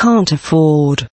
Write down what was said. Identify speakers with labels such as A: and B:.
A: can't afford.